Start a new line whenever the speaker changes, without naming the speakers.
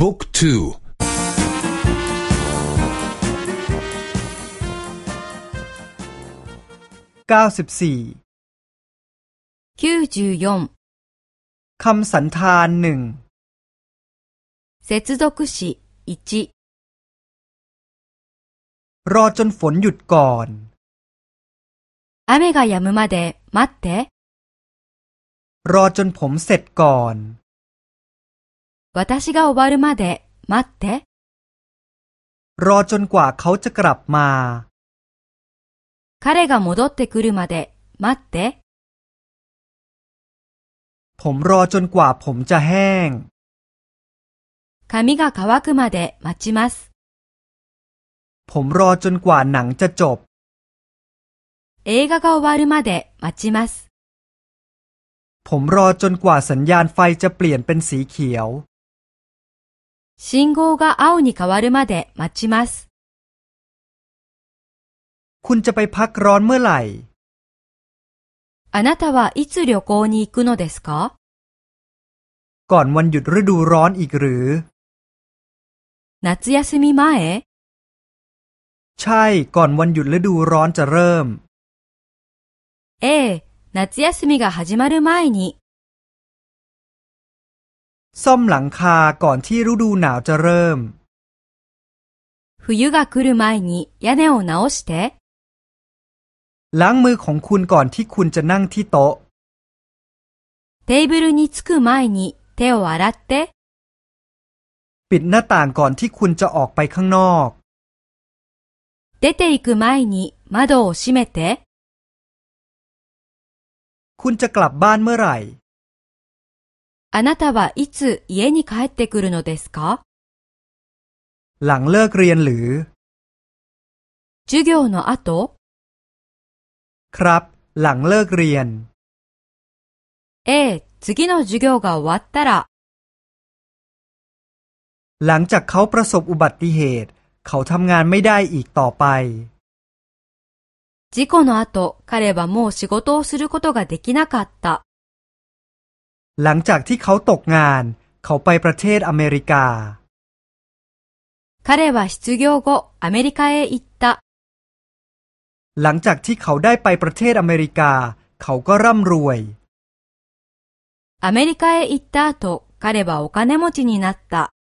บุ๊กทู
เก้าสิบสี่คำสันธานหนึ่ง
接続詞1
รอจนฝนหยุดก่อน
雨が止むまで待って
รอจนผมเสร็จก่อน
私が終わるまで待って。
รอจนกว่าเขาจะกลับมา
彼が戻ってくるまで待って。
ผมรอจนกว่าผมจะแห้ง
髪が乾くまで待ちます。
ผมรอจนกว่าหนังจะจบ
映画が終わるまで待ちます。
ผมรอจนกว่าสัญญาณไฟจะเปลี่ยนเป็นสีเขียว
信号が青に変わるまで待ちます。
คุณจะไปพักร้อนเมื่อไหร่
あなたはいつ旅行に行くのですか
ก่อนวันหยุดฤดูร้อนอีกหรือ
夏休み前
ใช่ก่อนวันหยุดฤดูร้อนจะเริ่ม
ええ、夏休みが始まる前に
ซ่อมหลังคาก่อนที่ฤดูหนาวจะเริ่ม
冬が来る前に屋根を直して
ล้างมือของคุณก่อนที่คุณจะนั่งที่โต๊ะ
テーブルに着く前に手を洗って
ปิดหน้าต่างก่อนที่คุณจะออกไปข้างนอก
出て行く前に窓を閉めて
คุณจะกลับบ้านเมื่อไหร่
あなたはいつ家に帰ってくるのですか
หลังเลิกเรียนหรือ
授業の後
ครับหลังเลิกเรียน
ええ、次の授業が終わったら
หลังจากเขาประสบอุบัติเหตุ เขาทำงานไม่ได้อีกต่อไป
事故の後、彼はもう仕事をすることができなかった。
หลังจากที่เขาตกงาน เขาไปประเทศอเมริกา
彼は失業後アメリカへ行った
หลังจากที่เขาได้ไปประเทศอเมริกา เขาก็ร่ำรวย
アメリカへ行った後彼はお金持ちになった